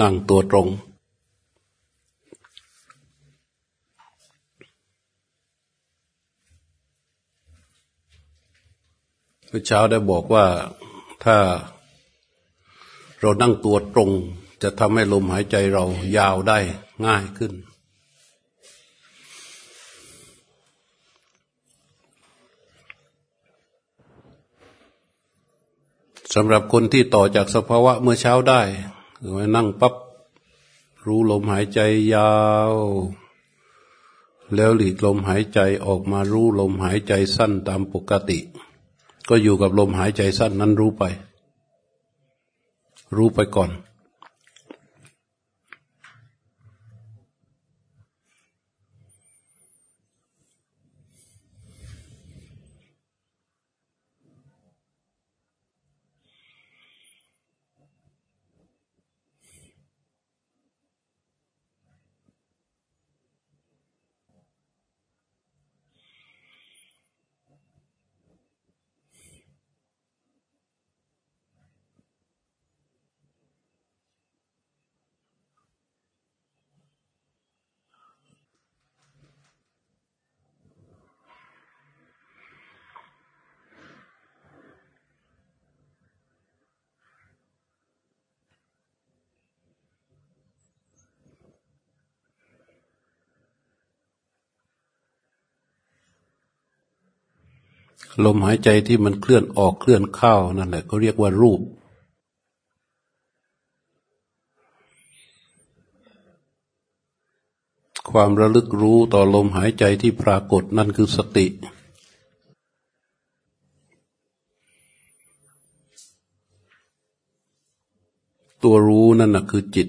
นั่งตัวตรง เมื่อเช้าได้บอกว่าถ้าเรานั่งตัวตรง จะทำให้ลมหายใจเรายาวได้ง่ายขึ้น สำหรับคนที่ต่อจากสภาวะเมื่อเช้าได้ คือว่านั่งปับ๊บรู้ลมหายใจยาว แล้วหลีดลมหายใจออกมารู้ลมหายใจสั้นตามปกติ ก็อยู่กับลมหายใจสั้นนั้นรู้ไป รู้ไปก่อน ลมหายใจที่มันเคลื่อนออกเคลื่อนเข้านั่นแหละเขาเรียกว่ารูป ความระลึกรู้ต่อลมหายใจที่ปรากฏนั่นคือสติ ตัวรู้นั่นนะคือจิต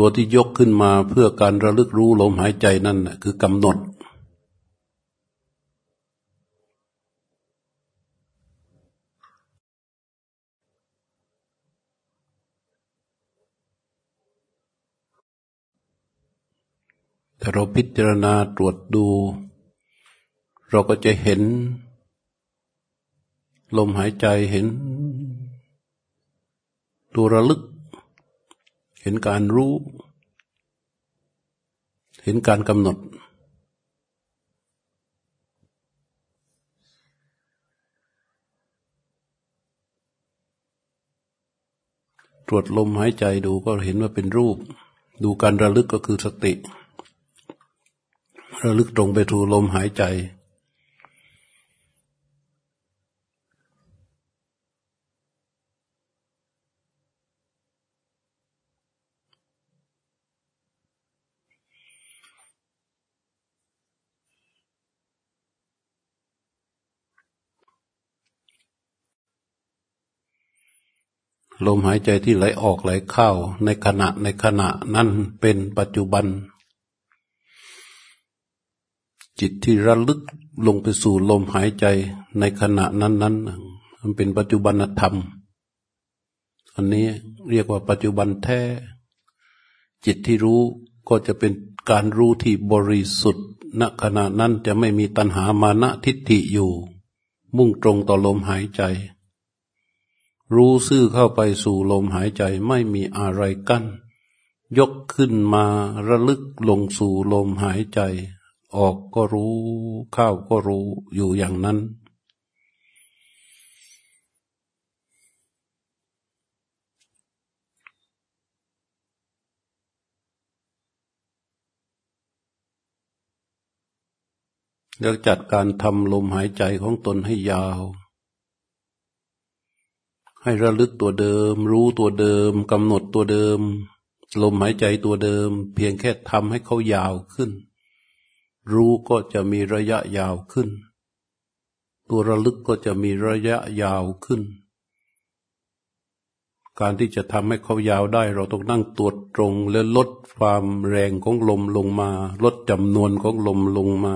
ตัวที่ยกขึ้นมาเพื่อการระลึกรู้ลมหายใจนั่นคือกำหนด แต่เราพิจารณาตรวจดู เราก็จะเห็น ลมหายใจเห็น ตัวระลึก ห็นการรู้ เห็นการกำหนด ตรวจลมหายใจดูก็เห็นว่าเป็นรูป ดูการระลึกก็คือสติ ระลึกตรงไปถูลมหายใจ ลมหายใจที่ไหลออกไหลเข้าในขณะในขณะนั้นเป็นปัจจุบัน จิตที่ระลึกลงไปสู่ลมหายใจในขณะนั้นนั้นมันเป็นปัจจุบันธรรม อันนี้เรียกว่าปัจจุบันแท้ จิตที่รู้ก็จะเป็นการรู้ที่บริสุทธิ์ณขณะนั้นจะไม่มีตัณหามานะทิฏฐิอยู่ มุ่งตรงต่อลมหายใจ รู้ซื่อเข้าไปสู่ลมหายใจไม่มีอะไรกัน้น ยกขึ้นมาระลึกลงสู่ลมหายใจ ออกก็รู้ เข้าก็รู้อยู่อย่างนั้นเลือกจัดการทำลมหายใจของตนให้ยาว ให้ระลึกตัวเดิม รู้ตัวเดิมกำหนดตัวเดิม ลมหายใจตัวเดิม เพียงแค่ทำให้เขายาวขึ้น รู้ก็จะมีระยะยาวขึ้น ตัวระลึกก็จะมีระยะยาวขึ้น การที่จะทำให้เขายาวได้ เราต้องนั่งตัวตรงและลดความแรงของลมลงมา ลดจำนวนของลมลงมา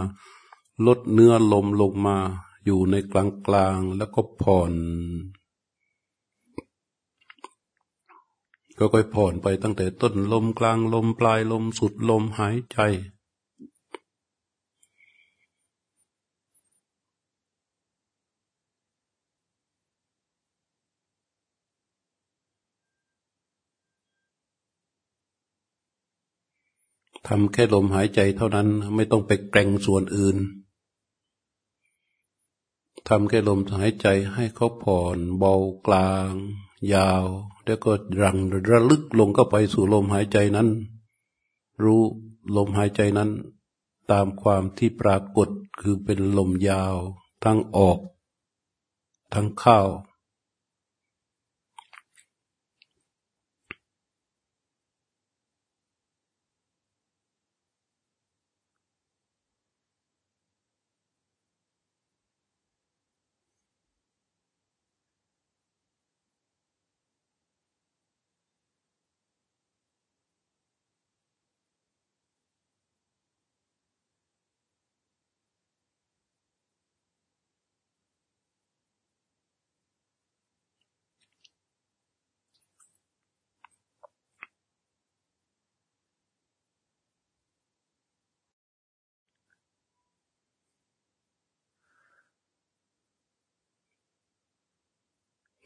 ลดเนื้อลมลงมา อยู่ในกลางกลางแล้วก็ผ่อน ก็ค่อยผ่อนไปตั้งแต่ต้นลมกลางลมปลายลมสุดลมหายใจ ทำแค่ลมหายใจเท่านั้นไม่ต้องไปแกร่งส่วนอื่นทำแค่ลมหายใจให้เขาผ่อนเบากลาง ยาว แล้วก็รังระลึกลงเข้าไปสู่ลมหายใจนั้น รู้ลมหายใจนั้น ตามความที่ปรากฏคือเป็นลมยาว ทั้งออก ทั้งเข้า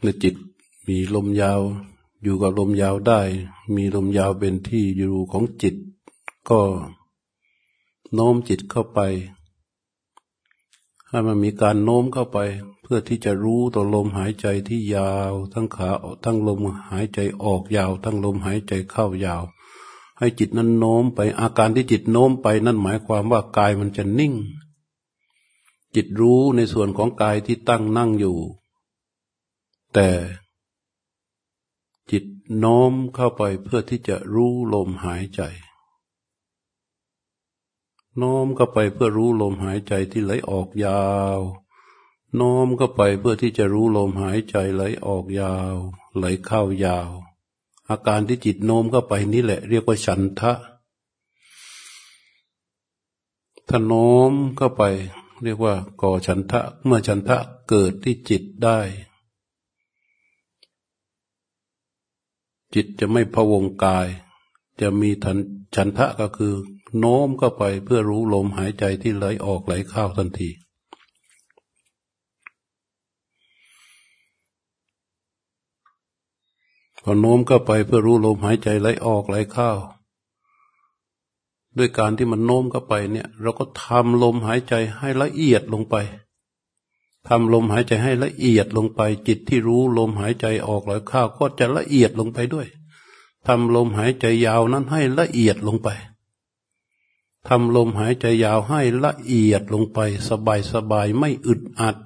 ในจิตมีลมยาว อยู่กับลมยาวได้ มีลมยาวเป็นที่อยู่ของจิต ก็โน้มจิตเข้าไป ให้มันมีการโน้มเข้าไป เพื่อที่จะรู้ตัวลมหายใจที่ยาว ทั้งขาทั้งลมหายใจออกยาว ทั้งลมหายใจเข้ายาว ให้จิตนั้นโน้มไป อาการที่จิตโน้มไปนั่นหมายความว่ากายมันจะนิ่ง จิตรู้ในส่วนของกายที่ตั้งนั่งอยู่ แต่จิตโน้มเข้าไปเพื่อที่จะรู้ลมหายใจ โน้มเข้าไปเพื่อรู้ลมหายใจที่ไหลออกยาว โน้มเข้าไปเพื่อที่จะรู้ลมหายใจไหลออกยาว ไหลเข้ายาว อาการที่จิตโน้มเข้าไปนี่แหละ เรียกว่าฉันทะถ้าโน้มเข้าไป เรียกว่าก่อฉันทะ เมื่อฉันทะเกิดที่จิตได้ จิตจะไม่พะวงกาย จะมีทันฉันทะก็คือ โน้มเข้าไปเพื่อรู้ลมหายใจที่ไหลออกไหลเข้าทันทีพอโน้มเข้าไปเพื่อรู้ลมหายใจไหลออกไหลเข้า ด้วยการที่มันโน้มเข้าไปเนี่ย เราก็ทำลมหายใจให้ละเอียดลงไป ทำลมหายใจให้ละเอียดลงไป จิตที่รู้ลมหายใจออกไหลเข้าก็จะละเอียดลงไปด้วยทำลมหายใจยาวนั้นให้ละเอียดลงไปทำลมหายใจยาวให้ละเอียดลงไป สบายสบายไม่อึดอัด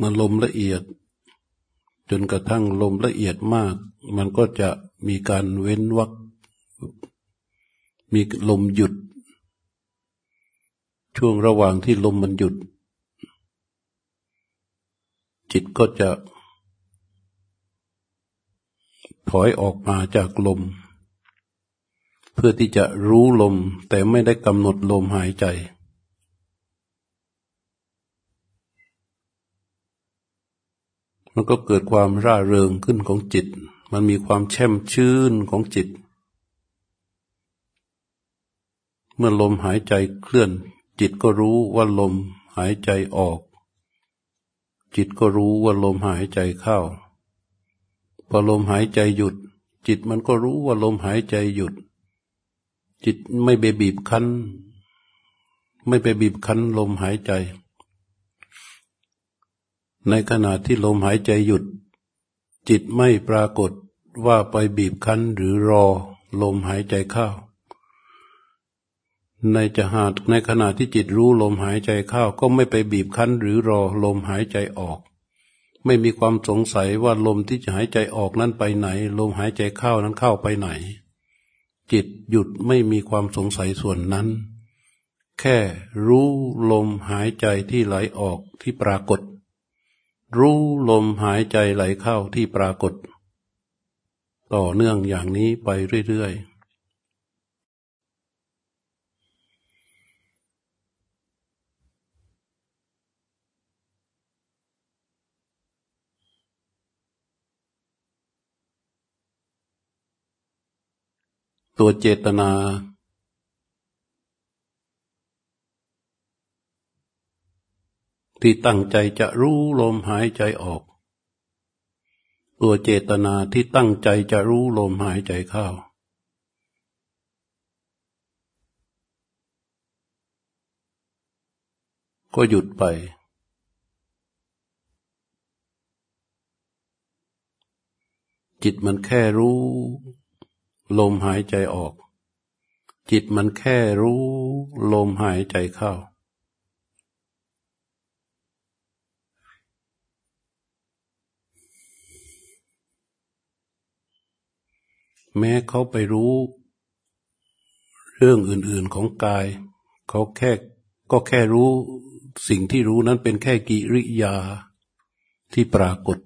มันลมละเอียด จนกระทั่งลมละเอียดมาก มันก็จะมีการเว้นวักมีลมหยุด ช่วงระหว่างที่ลมมันหยุด จิตก็จะ ถอยออกมาจากลม เพื่อที่จะรู้ลมแต่ไม่ได้กำหนดลมหายใจ มันก็เกิดความร่าเริงขึ้นของจิต มันมีความแช่มชื่นของจิต เมื่อลมหายใจเคลื่อน จิตก็รู้ว่าลมหายใจออก จิตก็รู้ว่าลมหายใจเข้า พอลมหายใจหยุด จิตมันก็รู้ว่าลมหายใจหยุด จิตไม่ไปบีบคั้น ไม่ไปบีบคั้นลมหายใจ ในขณะที่ลมหายใจหยุด จิตไม่ปรากฏว่าไปบีบคั้นหรือรอลมหายใจเข้า ในจะหาดในขณะที่จิตรู้ลมหายใจเข้าก็ไม่ไปบีบคั้นหรือรอลมหายใจออก ไม่มีความสงสัยว่าลมที่จะหายใจออกนั้นไปไหน ลมหายใจเข้านั้นเข้าไปไหน จิตหยุดไม่มีความสงสัยส่วนนั้น แค่รู้ลมหายใจที่ไหลออกที่ปรากฏ รู้ลมหายใจไหลเข้าที่ปรากฏ ต่อเนื่องอย่างนี้ไปเรื่อยๆตัวเจตนา ที่ตั้งใจจะรู้ลมหายใจออก ตัวเจตนาที่ตั้งใจจะรู้ลมหายใจเข้าก็หยุดไป จิตมันแค่รู้ ลมหายใจออก จิตมันแค่รู้ ลมหายใจเข้า แม้เขาไปรู้ เรื่องอื่น ๆของกาย เขาแค่ก็แค่รู้สิ่งที่รู้นั้นเป็นแค่กิริยาที่ปรากฏ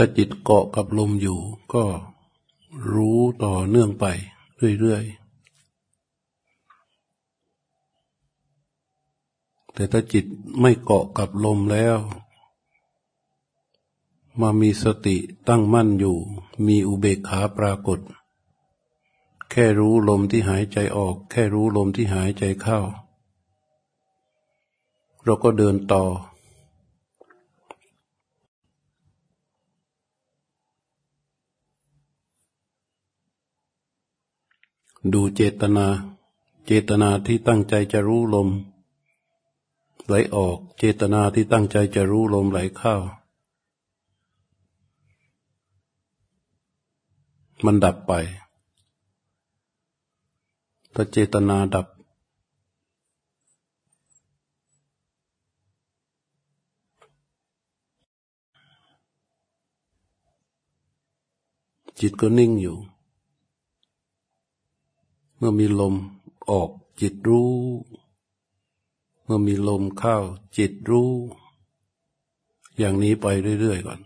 ถ้าจิตเกาะกับลมอยู่ ก็รู้ต่อเนื่องไป เรื่อยๆ แต่ถ้าจิตไม่เกาะกับลมแล้ว มามีสติตั้งมั่นอยู่ มีอุเบกขาปรากฏ แค่รู้ลมที่หายใจออก แค่รู้ลมที่หายใจเข้า เราก็เดินต่อ ดูเจตนา เจตนาที่ตั้งใจจะรู้ลม ไหลออก เจตนาที่ตั้งใจจะรู้ลมไหลเข้า มันดับไป ถ้าเจตนาดับ จิตก็นิ่งอยู่ เมื่อมีลมออกจิตรู้ เมื่อมีลมเข้าจิตรู้ อย่างนี้ไปเรื่อยๆก่อน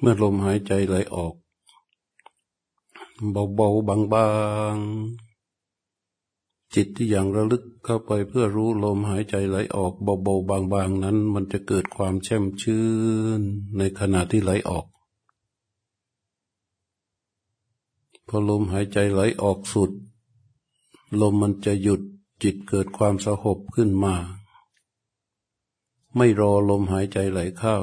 เมื่อลมหายใจไหลออก เบาๆบางๆ จิตที่อย่างระลึกเข้าไปเพื่อรู้ลมหายใจไหลออกเบาๆบางๆนั้น มันจะเกิดความแช่มชื่นในขณะที่ไหลออก พอลมหายใจไหลออกสุด ลมมันจะหยุดจิตเกิดความสงบขึ้นมา ไม่รอลมหายใจไหลเข้า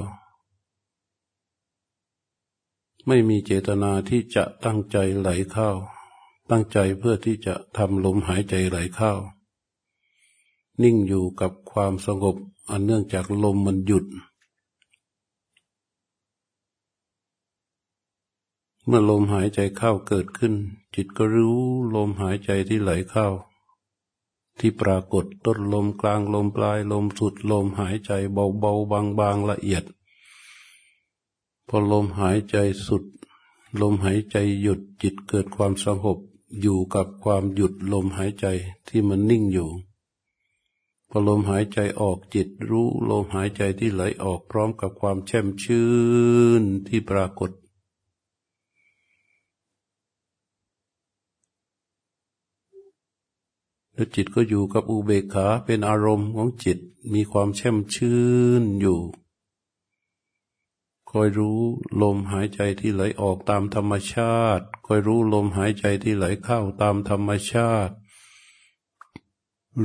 ไม่มีเจตนาที่จะตั้งใจไหลเข้า ตั้งใจเพื่อที่จะทำลมหายใจไหลเข้า นิ่งอยู่กับความสงบอันเนื่องจากลมมันหยุด เมื่อลมหายใจเข้าเกิดขึ้น จิตก็รู้ลมหายใจที่ไหลเข้า ที่ปรากฏต้นลมกลางลมปลายลมสุดลมหายใจเบาๆบางๆละเอียด อลมหายใจสุด ลมหายใจหยุดจิตเกิดความสงบอยู่กับความหยุดลมหายใจที่มันนิ่งอยู่ พอลมหายใจออกจิตรู้ลมหายใจที่ไหลออกพร้อมกับความแช่มชื่นที่ปรากฏ แล้วจิตก็อยู่กับอุเบกขาเป็นอารมณ์ของจิตมีความแช่มชื่นอยู่ คอยรู้ลมหายใจที่ไหลออกตามธรรมชาติ คอยรู้ลมหายใจที่ไหลเข้าตามธรรมชาติ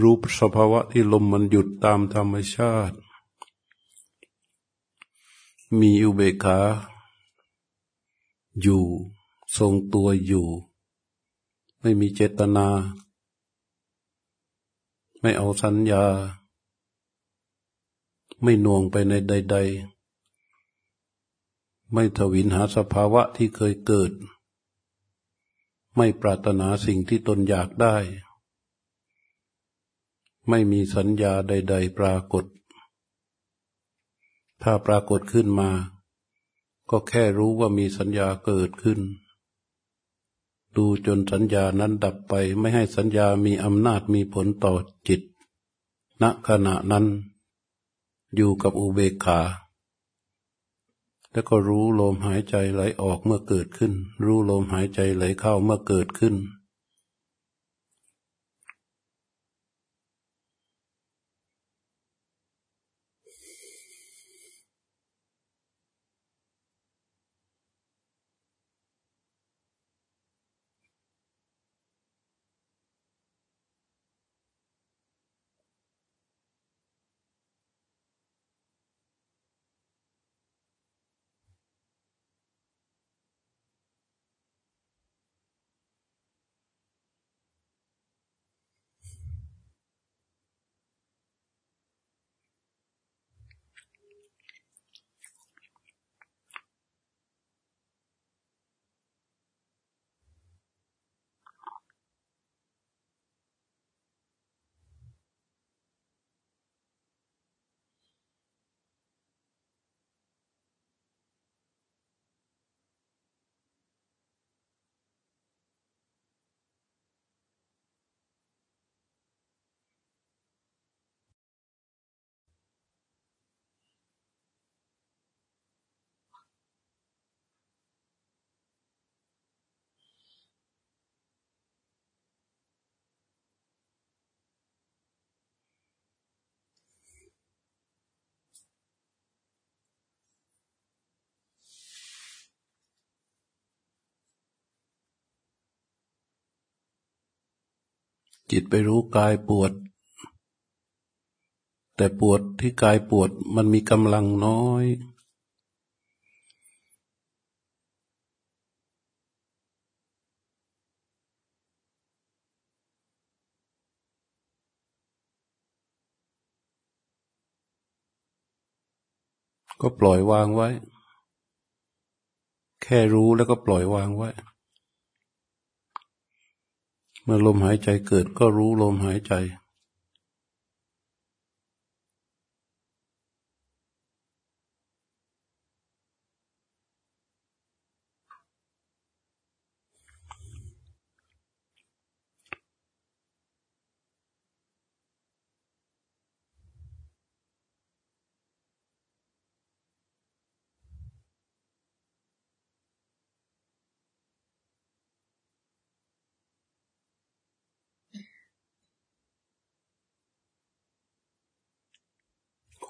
รู้สภาวะที่ลมมันหยุดตามธรรมชาติ มีอุเบกขาอยู่ ทรงตัวอยู่ ไม่มีเจตนา ไม่เอาสัญญา ไม่น่วงไปในใด ๆ ไม่ทวินหาสภาวะที่เคยเกิด ไม่ปรารถนาสิ่งที่ตนอยากได้ ไม่มีสัญญาใด ๆ ปรากฏ ถ้าปรากฏขึ้นมา ก็แค่รู้ว่ามีสัญญาเกิดขึ้น ดูจนสัญญานั้นดับไปไม่ให้สัญญามีอำนาจมีผลต่อจิต ณขณะนั้น อยู่กับอุเบกขา แล้วก็รู้ลมหายใจไหลออกเมื่อเกิดขึ้น รู้ลมหายใจไหลเข้าเมื่อเกิดขึ้น จิตไปรู้กายปวด แต่ปวดที่กายปวดมันมีกำลังน้อย ก็ปล่อยวางไว้ แค่รู้แล้วก็ปล่อยวางไว้ เมื่อลมหายใจเกิดก็รู้ลมหายใจ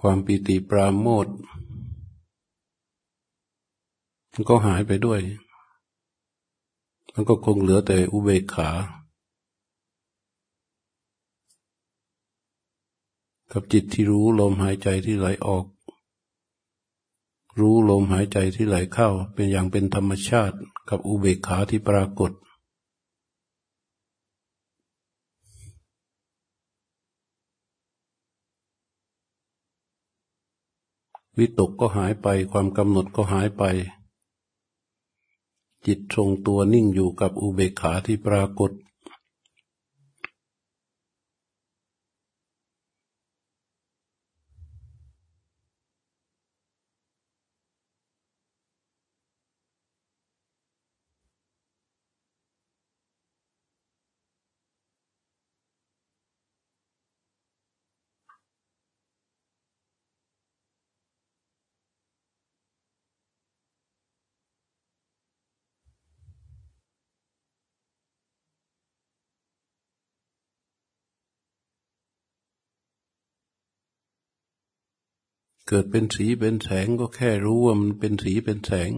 ความปีติปราโมทมันก็หายไปด้วย มันก็คงเหลือแต่อุเบกขากับจิตที่รู้ลมหายใจที่ไหลออก รู้ลมหายใจที่ไหลเข้า เป็นอย่างเป็นธรรมชาติ กับอุเบกขาที่ปรากฏ วิตกก็หายไป ความกำหนดก็หายไป จิตทรงตัวนิ่งอยู่กับอุเบกขาที่ปรากฏ เกิดเป็นสีเป็นแสงก็แค่รู้ว่ามันเป็นสีเป็นแสง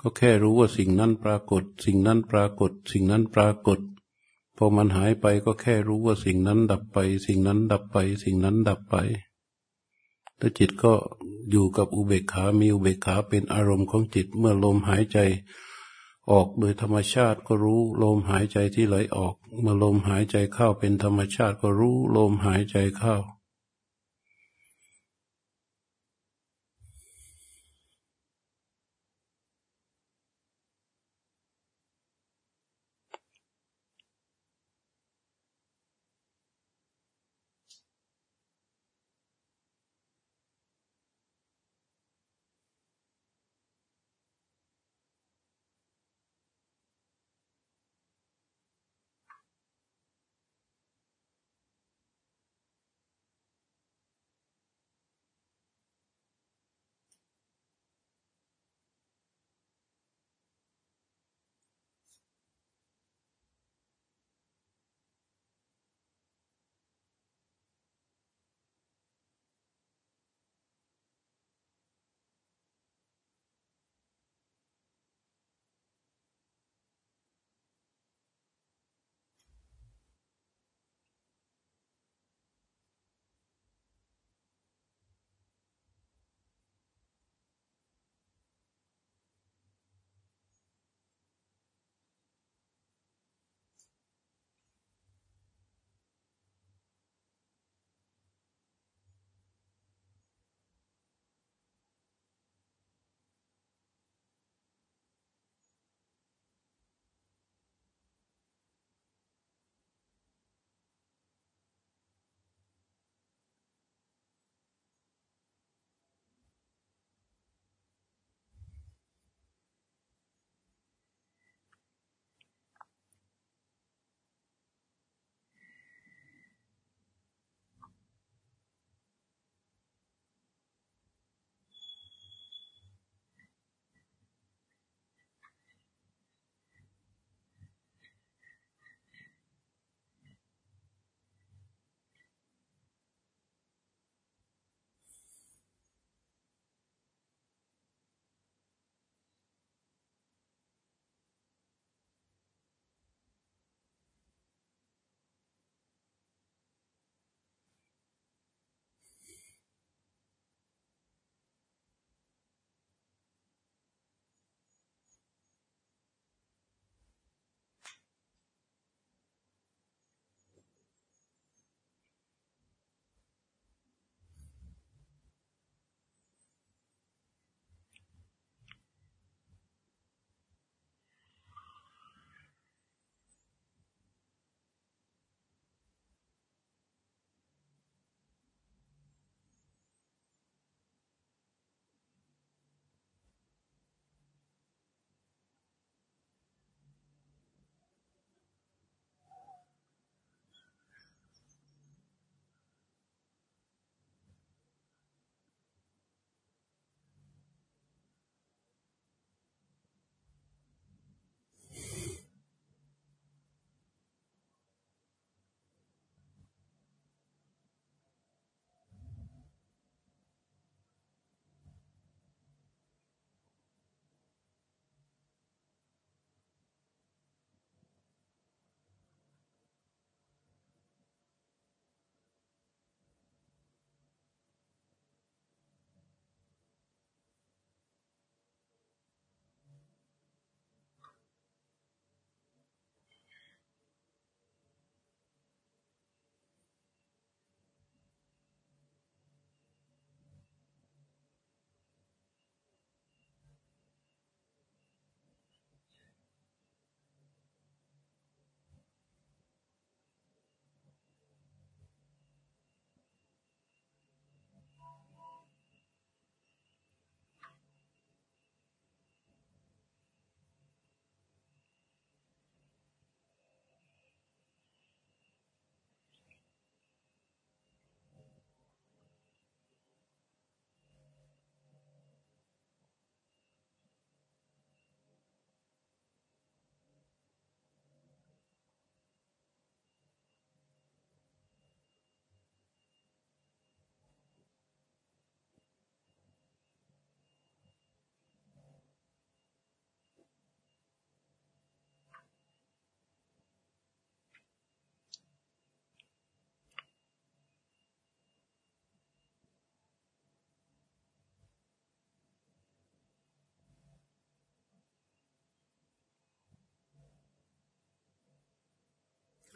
ก็แค่รู้ว่าสิ่งนั้นปรากฏ สิ่งนั้นปรากฏ สิ่งนั้นปรากฏพอมันหายไปก็แค่รู้ว่าสิ่งนั้นดับไป สิ่งนั้นดับไป สิ่งนั้นดับไปแล้วจิตก็อยู่กับอุเบกขา มีอุเบกขาเป็นอารมณ์ของจิตเมื่อลมหายใจออกโดยธรรมชาติก็รู้ลมหายใจที่ไหลออก เมื่อลมหายใจเข้าเป็นธรรมชาติก็รู้ลมหายใจเข้า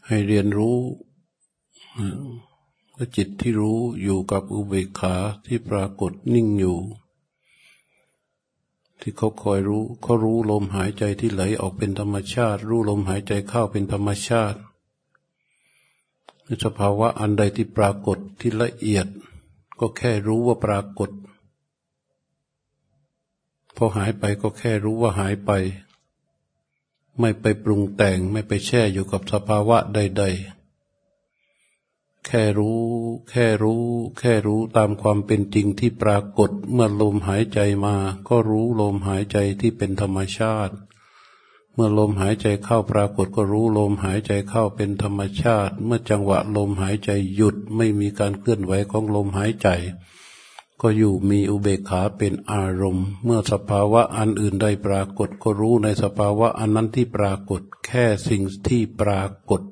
ให้เรียนรู้ว่าจิตที่รู้อยู่กับอุเบกขาที่ปรากฏนิ่งอยู่ ที่เขาคอยรู้เขารู้ลมหายใจที่ไหลออกเป็นธรรมชาติ รู้ลมหายใจเข้าเป็นธรรมชาติสภาวะอันใดที่ปรากฏที่ละเอียด ก็แค่รู้ว่าปรากฏพอหายไปก็แค่รู้ว่าหายไป ไม่ไปปรุงแต่งไม่ไปแช่อยู่กับสภาวะใด ๆ แค่รู้ แค่รู้ แค่รู้ตามความเป็นจริงที่ปรากฏเมื่อลมหายใจมา ก็รู้ลมหายใจที่เป็นธรรมชาติ เมื่อลมหายใจเข้าปรากฏก็รู้ลมหายใจเข้าเป็นธรรมชาติ เมื่อจังหวะลมหายใจหยุดไม่มีการเคลื่อนไหวของลมหายใจ ก็อยู่มีอุเบกขาเป็นอารมณ์ เมื่อสภาวะอันอื่นได้ปรากฏ ก็รู้ในสภาวะอันนั้นที่ปรากฏ แค่สิ่งที่ปรากฏ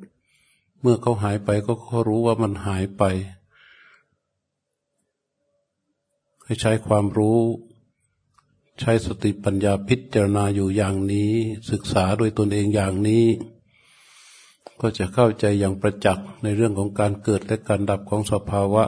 เมื่อเขาหายไปก็รู้ว่ามันหายไป ให้ใช้ความรู้ ใช้สติปัญญาพิจารณาอยู่อย่างนี้ ศึกษาโดยตนเองอย่างนี้ ก็จะเข้าใจอย่างประจักษ์ในเรื่องของการเกิดและการดับของสภาวะ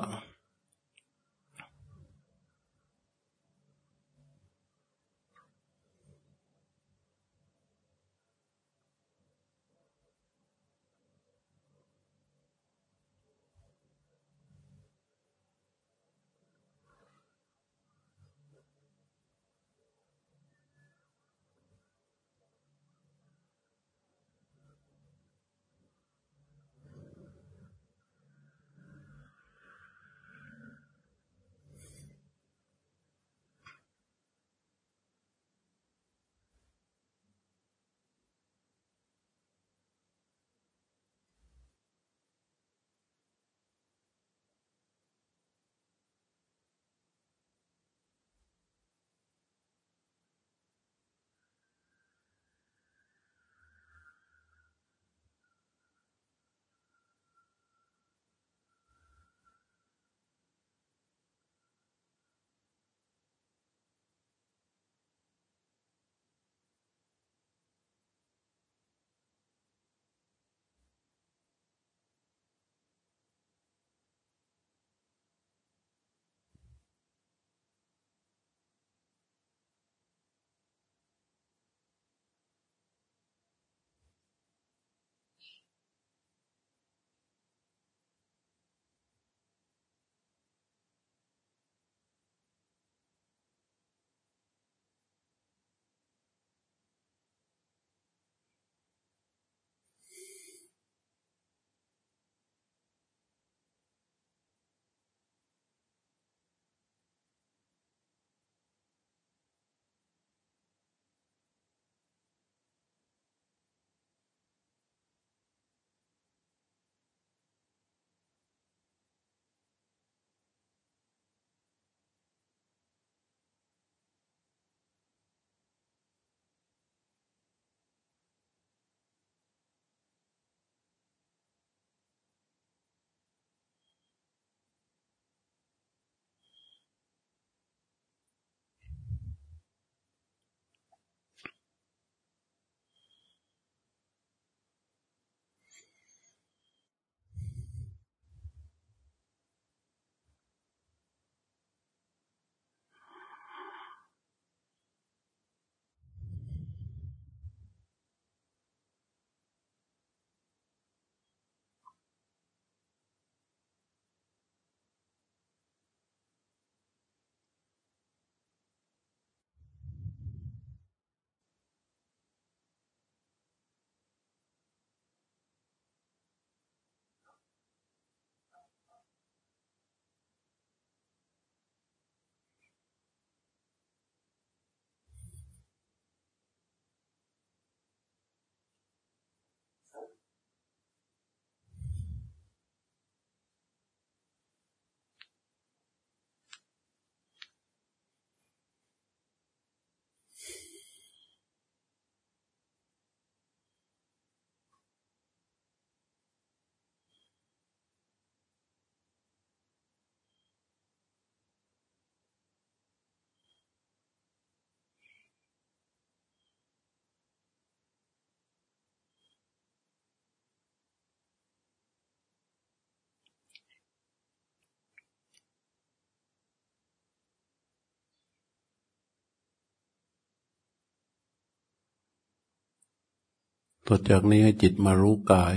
ต่อจากนี้ให้จิตมารู้กาย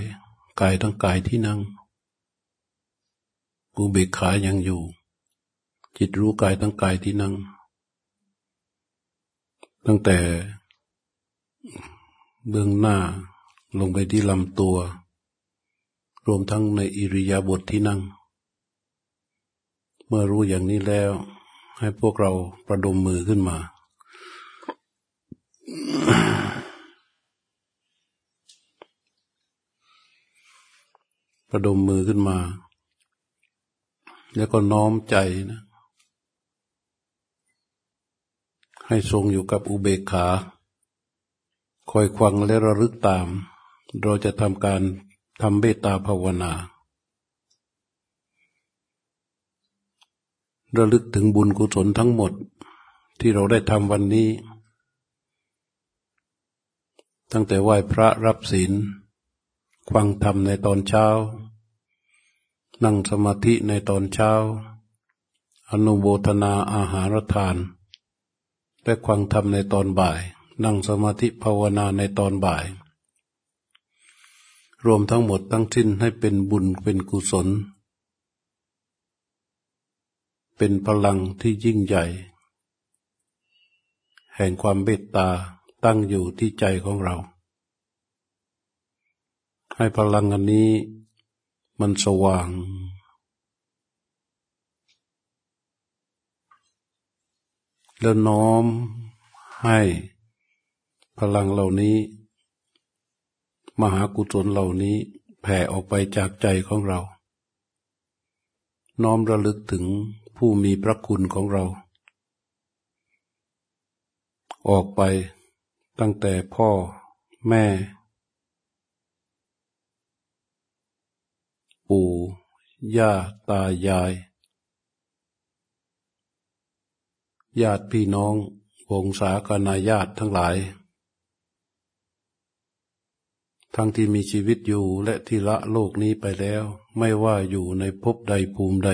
กายทั้งกายที่นั่งอุเบกขายังอยู่ จิตรู้กายทั้งกายที่นั่ง ตั้งแต่เบื้องหน้าลงไปที่ลำตัว รวมทั้งในอิริยาบถทที่นั่ง เมื่อรู้อย่างนี้แล้ว ให้พวกเราประดมมือขึ้นมา ประดมมือขึ้นมา แล้วก็น้อมใจนะ ให้ทรงอยู่กับอุเบกขา คอยควังและระลึกตาม เราจะทำการทำเบตาภาวนา ระลึกถึงบุญกุศลทั้งหมดที่เราได้ทำวันนี้ ตั้งแต่ไหว้พระรับศีล ควังธรรมในตอนเช้า นั่งสมาธิในตอนเช้า อนุโบทนาอาหารทานและควังธรรมในตอนบ่าย นั่งสมาธิภาวนาในตอนบ่าย รวมทั้งหมดทั้งสิ้นให้เป็นบุญเป็นกุศล เป็นพลังที่ยิ่งใหญ่ แห่งความเมตตาตั้งอยู่ที่ใจของเรา ให้พลังอันนี้มันสว่างแล้วน้อมให้พลังเหล่านี้ มหากุศลเหล่านี้แผ่ออกไปจากใจของเรา น้อมระลึกถึงผู้มีพระคุณของเรา ออกไปตั้งแต่พ่อแม่ ปู่ย่าตายาย ญาติพี่น้องวงศาคณาญาติทั้งหลาย ทั้งที่มีชีวิตอยู่และที่ละโลกนี้ไปแล้ว ไม่ว่าอยู่ในภพใดภูมิใด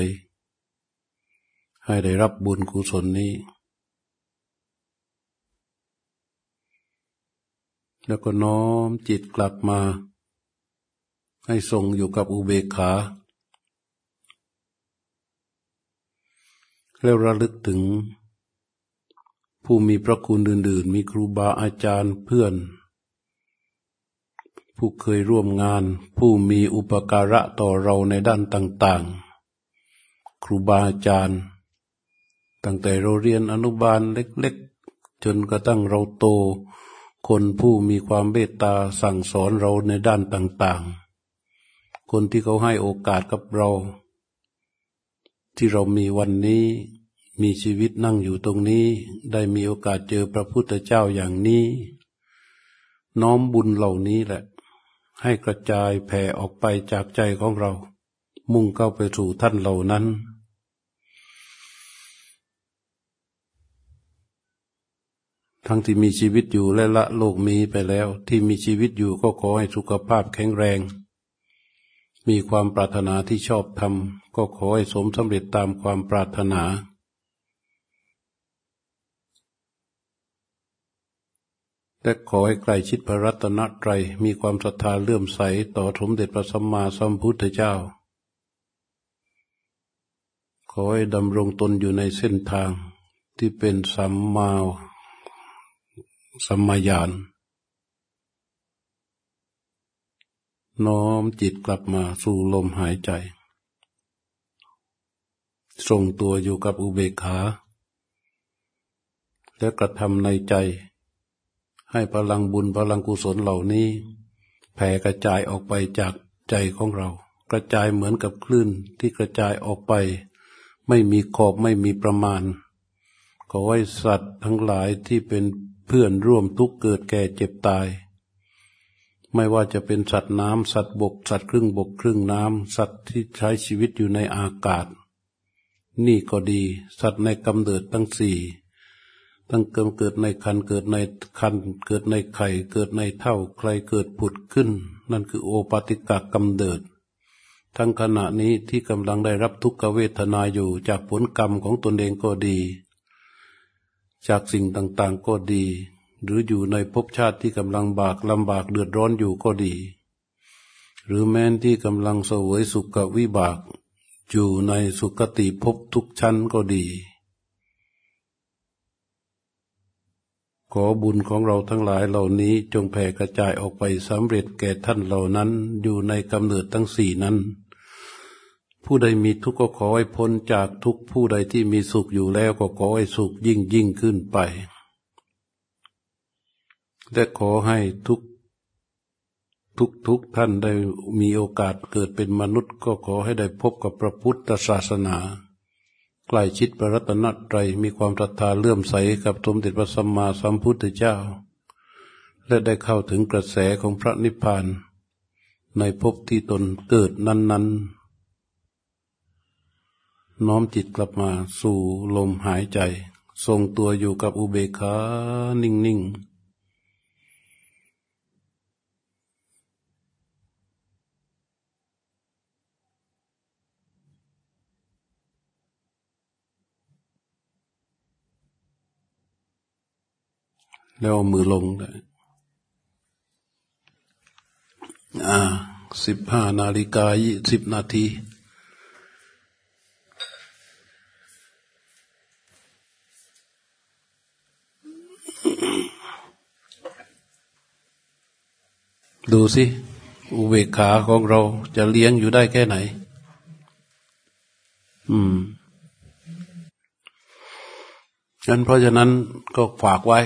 ให้ได้รับบุญกุศลนี้ แล้วก็น้อมจิตกลับมา ให้ทรงอยู่กับอุเบกขา แล้วระลึกถึง ผู้มีพระคุณอื่น ๆ มีครูบาอาจารย์เพื่อน ผู้เคยร่วมงาน ผู้มีอุปการะต่อเราในด้านต่าง ๆ ครูบาอาจารย์ ตั้งแต่เราเรียนอนุบาลเล็ก ๆ จนกระทั่งเราโตคนผู้มีความเมตตาสั่งสอนเราในด้านต่าง ๆ คนที่เขาให้โอกาสกับเรา ที่เรามีวันนี้มีชีวิตนั่งอยู่ตรงนี้ ได้มีโอกาสเจอพระพุทธเจ้าอย่างนี้ น้อมบุญเหล่านี้แหละ ให้กระจายแผ่ออกไปจากใจของเรา มุ่งเข้าไปสู่ท่านเหล่านั้น ทั้งที่มีชีวิตอยู่และละโลกมีไปแล้ว ที่มีชีวิตอยู่ก็ขอให้สุขภาพแข็งแรง มีความปรารถนาที่ชอบทำก็ขอให้สมสำเร็จตามความปรารถนา และขอให้ใกล้ชิดพระรัตนตรัยมีความศรัทธาเลื่อมใสต่อสมเด็จพระสัมมาสัมพุทธเจ้า ขอให้ดำรงตนอยู่ในเส้นทางที่เป็นสัมมาสัมมาญาณ น้อมจิตกลับมาสู่ลมหายใจ ทรงตัวอยู่กับอุเบกขา และกระทำในใจ ให้พลังบุญพลังกุศลเหล่านี้ แผ่กระจายออกไปจากใจของเรา กระจายเหมือนกับคลื่นที่กระจายออกไป ไม่มีขอบไม่มีประมาณ ขอให้สัตว์ทั้งหลายที่เป็นเพื่อนร่วมทุกเกิดแก่เจ็บตาย ไม่ว่าจะเป็นสัตว์น้ำสัตว์บก สัตว์ครึ่งบกครึ่งน้ำสัตว์ที่ใช้ชีวิตอยู่ในอากาศ นี่ก็ดี สัตว์ในกำเนิดทั้งสี่ตั้งเกิดเกิดในคันเกิดในคันเกิดในไข่เกิดในเท่าใครเกิดผุดขึ้น นั่นคือโอปติกากำเดิด ทั้งขณะนี้ที่กำลังได้รับทุกขเวทนาอยู่จากผลกรรมของตนเองก็ดี จากสิ่งต่างๆก็ดี หรืออยู่ในภพชาติที่กำลังบากลำบากเดือดร้อนอยู่ก็ดี หรือแม้นที่กำลังเสวยสุขวิบาก อยู่ในสุคติภพทุกชั้นก็ดี ขอบุญของเราทั้งหลายเหล่านี้จงแผ่กระจายออกไปสำเร็จแก่ท่านเหล่านั้นอยู่ในกำเนิดทั้งสี่นั้น ผู้ใดมีทุกข์ก็ขอให้พ้นจากทุกผู้ใดที่มีสุขอยู่แล้วก็ขอให้สุขยิ่งยิ่งขึ้นไป และขอให้ทุกทุกทุกท่านได้มีโอกาสเกิดเป็นมนุษย์ ก็ขอให้ได้พบกับพระพุทธศาสนาใกล้ชิดพระรัตนตรัยมีความศรัทธาเลื่อมใสกับสมเด็จพระสัมมาสัมพุทธเจ้า และได้เข้าถึงกระแสของพระนิพพาน ในภพที่ตนเกิดนั้น ๆ น้อมจิตกลับมาสู่ลมหายใจ ทรงตัวอยู่กับอุเบกขานิ่ง ๆ แล้วมือลงได้อ่าสิบห้านาฬิกายี่สิบนาทีดูสิ อุเบกขาของเราจะเลี้ยงอยู่ได้แค่ไหน อืมฉันเพราะฉะนั้นก็ฝากไว้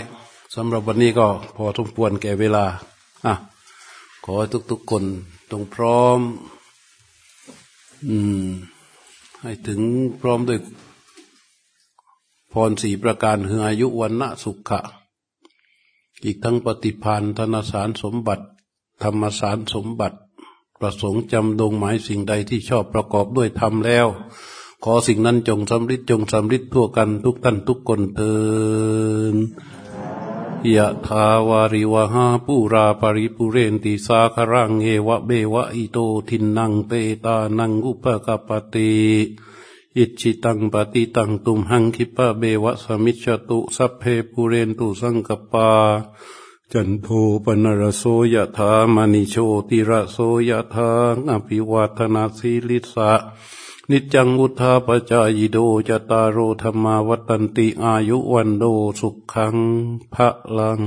สำหรับวันนี้ก็พอสมควรแก่เวลาอะขอให้ทุกๆคนตรงพร้อม อืม ให้ถึงพร้อมด้วยพรสี่ประการคืออายุวันณะสุขะ อีกทั้งปฏิพานธนสารสมบัติ ธรรมสารสมบัติ ประสงค์จำดงหมายสิ่งใดที่ชอบประกอบด้วยธรรมแล้ว ขอสิ่งนั้นจงสำริดจงสำริดทั่วกันทุกท่านทุกคนเถิด ยะทาวาริวหาปูราปริปุเรนติสาครังเอวะเบวะอิโตทินนังเปตานังอุปกปติอิจิตังปฏิตังตุมหังคิปะเบวะสมิจตุสัพเพปุเรนตุสังกปาจันโทปนรโสยะธามณิโชติระโสยะธาอภิวัตนาสีลิสะ นิจังอุทาปจายโดจตารโรธรรมาวัตันติอายุวันโดสุขังพระลัง